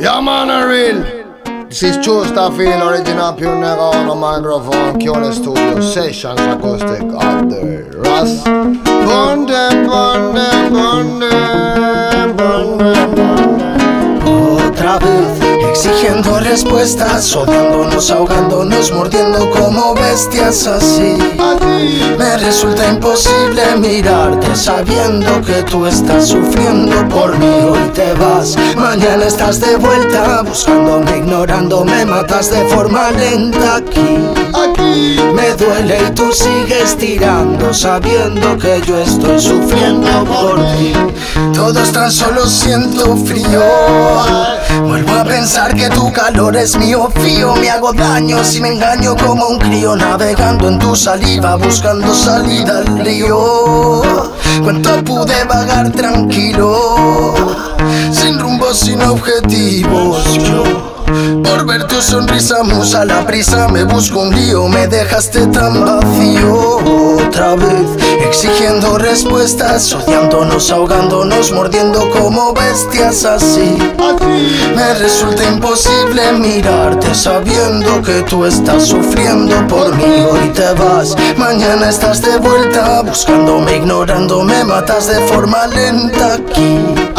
Yeah, man, a real. This is True Staffin, original pure nigga on a microphone, Cure Studio, Sessions Acoustic of the Ras. Bunde, bunde, bunde, bunde. Otra vez. Exigiendo respuestas, odiándonos, ahogándonos, mordiendo como bestias así. Me resulta imposible mirarte sabiendo que tú estás sufriendo por mí. Hoy te vas, mañana estás de vuelta, buscándome, ignorándome, matas de forma lenta aquí. Aquí. Me duele y tú sigues tirando sabiendo que yo estoy sufriendo por ti. Todo es tan solo siento frío. Vuelvo a pensar que tu calor es mío fío. Me hago daño si me engaño como un crío navegando en tu saliva buscando salida al río. Cuánto pude vagar tranquilo, sin rumbo, sin objetivos. Ver tu sonrisa, musa, la prisa me busco un lío, me dejaste tan vacío. Otra vez, exigiendo respuestas, odiándonos, ahogándonos, mordiendo como bestias así. Me resulta imposible mirarte sabiendo que tú estás sufriendo por mí. Hoy te vas, mañana estás de vuelta, buscándome, ignorándome, matas de forma lenta. Aquí.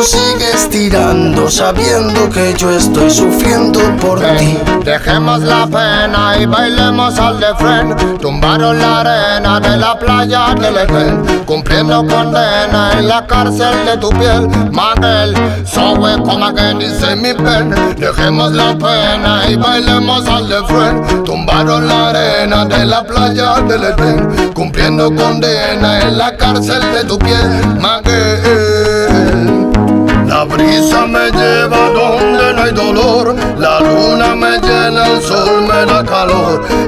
Tú sigues tirando sabiendo que yo estoy sufriendo por ti. Dejemos la pena y bailemos al de frente. Tumbaron la arena de la playa del Edén. Cumpliendo condena en la cárcel de tu piel. Manuel, so we come again, dice mi pen. Dejemos la pena y bailemos al de frente. Tumbaron la arena de la playa del Edén. Cumpliendo condena en la cárcel de tu piel.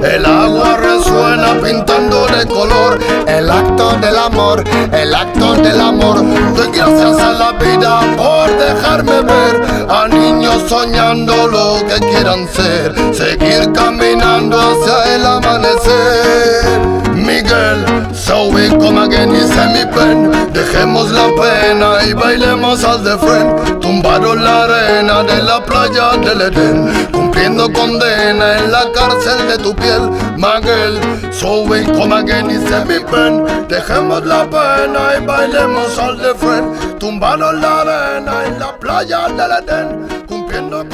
El agua resuena pintando de color, el acto del amor, el acto del amor. Doy gracias a la vida por dejarme ver a niños soñando lo que quieran ser, seguir caminando hacia el amanecer. Miguel, so we come again, dice mi pen. Dejemos la pena y bailemos al de frente. Tumbaron la arena de la playa del Edén. Cumpliendo condena en la cárcel de tu piel. Miguel, so we come again, dice mi pen. Dejemos la pena y bailemos al de frente. Tumbaron la arena en la playa del Edén. Cumpliendo condena